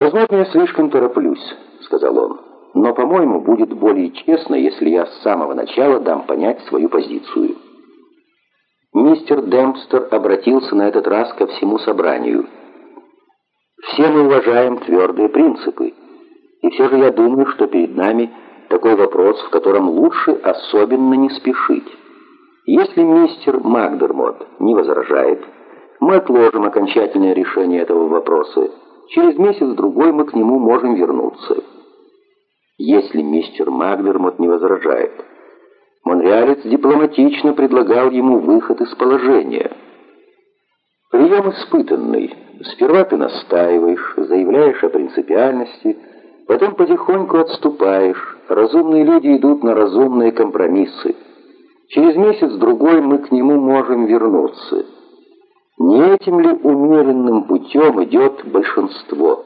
«Возможно, я слишком тороплюсь», — сказал он. «Но, по-моему, будет более честно, если я с самого начала дам понять свою позицию». Мистер Демпстер обратился на этот раз ко всему собранию. «Все мы уважаем твердые принципы, и все же я думаю, что перед нами такой вопрос, в котором лучше особенно не спешить. Если мистер Макдермот не возражает, мы отложим окончательное решение этого вопроса. Через месяц-другой мы к нему можем вернуться. Если мистер Макдермот не возражает. Монреалец дипломатично предлагал ему выход из положения. Прием испытанный. Сперва ты настаиваешь, заявляешь о принципиальности, потом потихоньку отступаешь. Разумные люди идут на разумные компромиссы. Через месяц-другой мы к нему можем вернуться. Не этим ли умеренным путем идет большинство?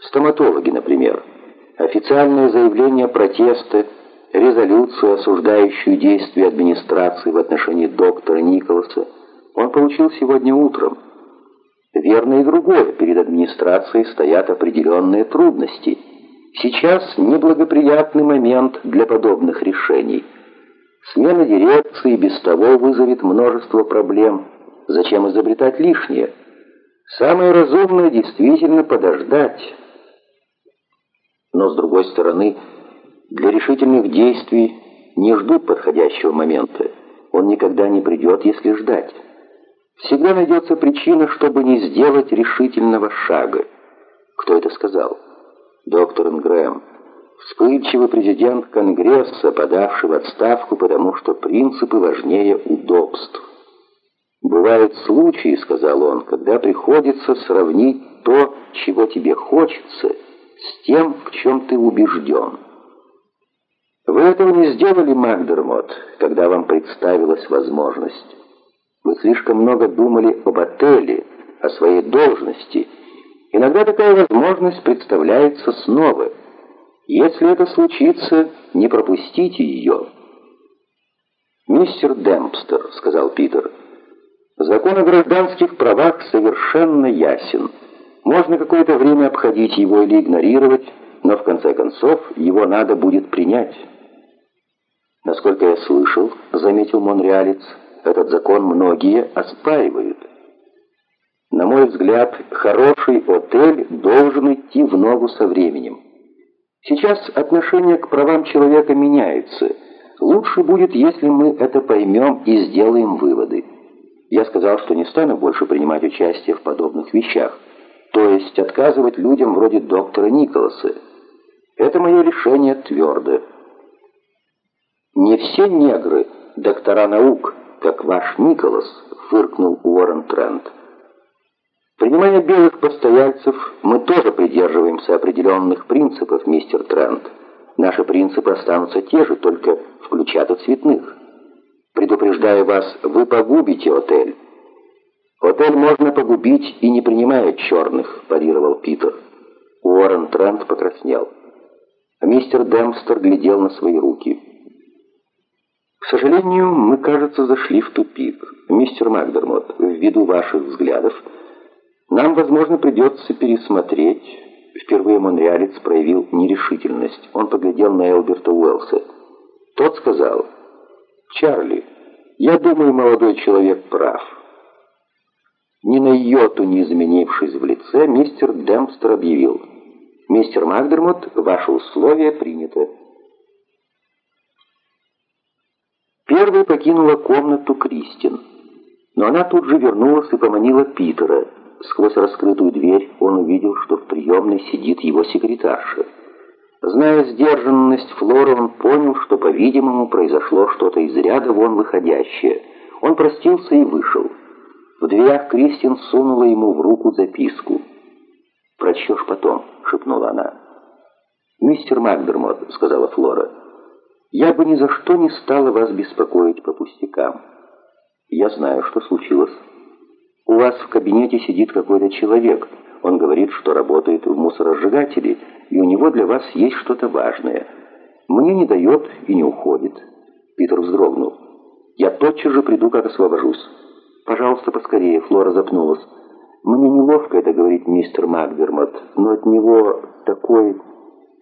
Стоматологи, например. Официальное заявление протеста, резолюцию, осуждающую действия администрации в отношении доктора Николаса, он получил сегодня утром. Верно и другое, перед администрацией стоят определенные трудности. Сейчас неблагоприятный момент для подобных решений. Смена дирекции без того вызовет множество проблем – Зачем изобретать лишнее? Самое разумное действительно подождать. Но, с другой стороны, для решительных действий не ждут подходящего момента. Он никогда не придет, если ждать. Всегда найдется причина, чтобы не сделать решительного шага. Кто это сказал? Доктор Ингрэм. Вспыльчивый президент Конгресса, подавший в отставку, потому что принципы важнее удобств. «Бывают случаи, — сказал он, — когда приходится сравнить то, чего тебе хочется, с тем, в чем ты убежден. Вы этого не сделали, Магдермот, когда вам представилась возможность. Вы слишком много думали об отеле, о своей должности. Иногда такая возможность представляется снова. Если это случится, не пропустите ее». «Мистер Демпстер», — сказал Питер, — Закон о гражданских правах совершенно ясен. Можно какое-то время обходить его или игнорировать, но в конце концов его надо будет принять. Насколько я слышал, заметил Монреалец, этот закон многие оспаривают. На мой взгляд, хороший отель должен идти в ногу со временем. Сейчас отношение к правам человека меняется. Лучше будет, если мы это поймем и сделаем выводы. Я сказал, что не стану больше принимать участие в подобных вещах, то есть отказывать людям вроде доктора Николаса. Это мое решение твердое. «Не все негры — доктора наук, как ваш Николас», — фыркнул Уоррен Трент. «Принимая белых постояльцев, мы тоже придерживаемся определенных принципов, мистер Трент. Наши принципы останутся те же, только включат и цветных». Предупреждаю вас, вы погубите отель. Отель можно погубить и не принимая черных, парировал Питер. Уоррен Трент покраснел. Мистер Демстер глядел на свои руки. «К сожалению, мы, кажется, зашли в тупик. Мистер Макдермот, ввиду ваших взглядов, нам, возможно, придется пересмотреть...» Впервые Монреалец проявил нерешительность. Он поглядел на Элберта Уэллса. Тот сказал... «Чарли, я думаю, молодой человек прав». Ни на йоту не изменившись в лице, мистер Демпстер объявил. «Мистер Макдермот, ваши условия приняты». Первой покинула комнату Кристин, но она тут же вернулась и поманила Питера. Сквозь раскрытую дверь он увидел, что в приемной сидит его секретарша. Зная сдержанность Флоры, он понял, что, по-видимому, произошло что-то из ряда вон выходящее. Он простился и вышел. В дверях Кристин сунула ему в руку записку. «Прочтешь потом», — шепнула она. «Мистер Макдермот», — сказала Флора, — «я бы ни за что не стала вас беспокоить по пустякам. Я знаю, что случилось. У вас в кабинете сидит какой-то человек». Он говорит, что работает в мусоросжигателе, и у него для вас есть что-то важное. Мне не дает и не уходит». Питер вздрогнул. «Я тотчас же приду, как освобожусь». «Пожалуйста, поскорее», — Флора запнулась. Мне неловко это говорить, мистер Макдермот, но от него такой